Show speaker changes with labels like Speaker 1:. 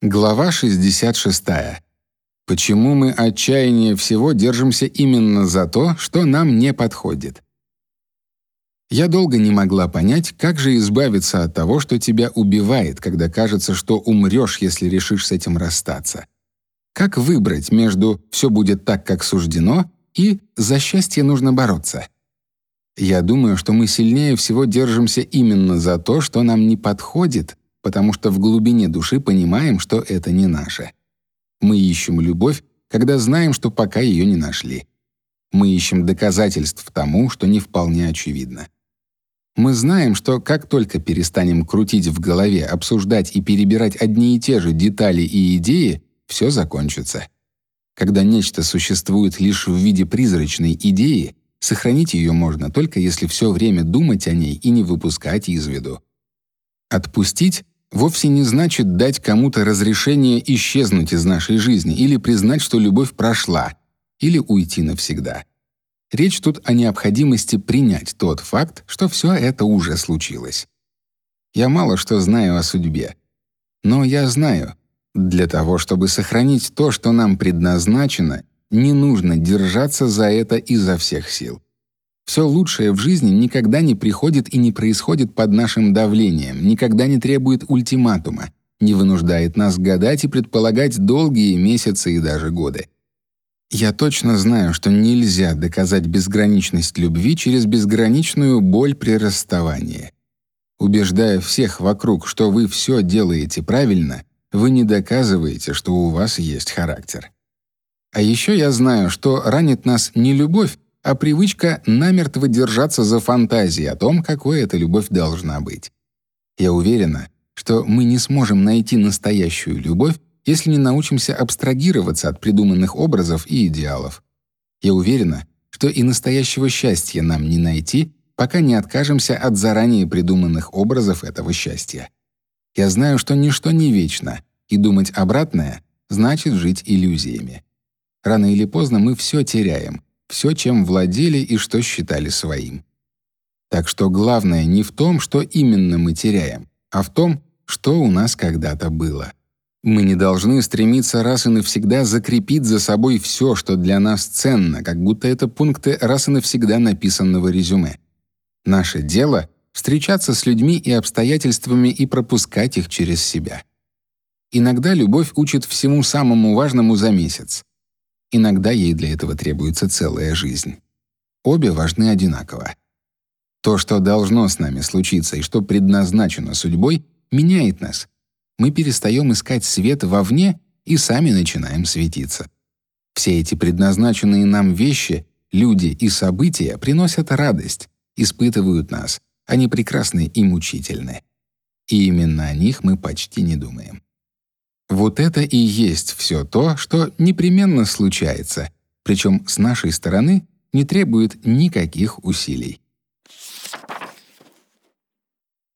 Speaker 1: Глава 66. Почему мы отчаяннее всего держимся именно за то, что нам не подходит? Я долго не могла понять, как же избавиться от того, что тебя убивает, когда кажется, что умрешь, если решишь с этим расстаться. Как выбрать между «все будет так, как суждено» и «за счастье нужно бороться»? Я думаю, что мы сильнее всего держимся именно за то, что нам не подходит, потому что в глубине души понимаем, что это не наше. Мы ищем любовь, когда знаем, что пока ее не нашли. Мы ищем доказательств тому, что не вполне очевидно. Мы знаем, что как только перестанем крутить в голове, обсуждать и перебирать одни и те же детали и идеи, все закончится. Когда нечто существует лишь в виде призрачной идеи, сохранить ее можно только если все время думать о ней и не выпускать из виду. Отпустить вовсе не значит дать кому-то разрешение исчезнуть из нашей жизни или признать, что любовь прошла, или уйти навсегда. Речь тут о необходимости принять тот факт, что все это уже случилось. Я мало что знаю о судьбе, но я знаю, для того, чтобы сохранить то, что нам предназначено, не нужно держаться за это изо всех сил. Все лучшее в жизни никогда не приходит и не происходит под нашим давлением, никогда не требует ультиматума, не вынуждает нас гадать и предполагать долгие месяцы и даже годы. Я точно знаю, что нельзя доказать безграничность любви через безграничную боль при расставании. Убеждая всех вокруг, что вы все делаете правильно, вы не доказываете, что у вас есть характер. А еще я знаю, что ранит нас не любовь, а привычка намертво держаться за фантазии о том, какой эта любовь должна быть. Я уверена, что мы не сможем найти настоящую любовь, если не научимся абстрагироваться от придуманных образов и идеалов. Я уверена, что и настоящего счастья нам не найти, пока не откажемся от заранее придуманных образов этого счастья. Я знаю, что ничто не вечно, и думать обратное значит жить иллюзиями. Рано или поздно мы все теряем, все, чем владели и что считали своим. Так что главное не в том, что именно мы теряем, а в том, что у нас когда-то было. Мы не должны стремиться раз и навсегда закрепить за собой все, что для нас ценно, как будто это пункты раз и навсегда написанного резюме. Наше дело — встречаться с людьми и обстоятельствами и пропускать их через себя. Иногда любовь учит всему самому важному за месяц. Иногда ей для этого требуется целая жизнь. Обе важны одинаково. То, что должно с нами случиться и что предназначено судьбой, меняет нас. Мы перестаем искать свет вовне и сами начинаем светиться. Все эти предназначенные нам вещи, люди и события приносят радость, испытывают нас, они прекрасны и мучительны. И именно о них мы почти не думаем. Вот это и есть все то, что непременно случается, причем с нашей стороны не требует никаких усилий.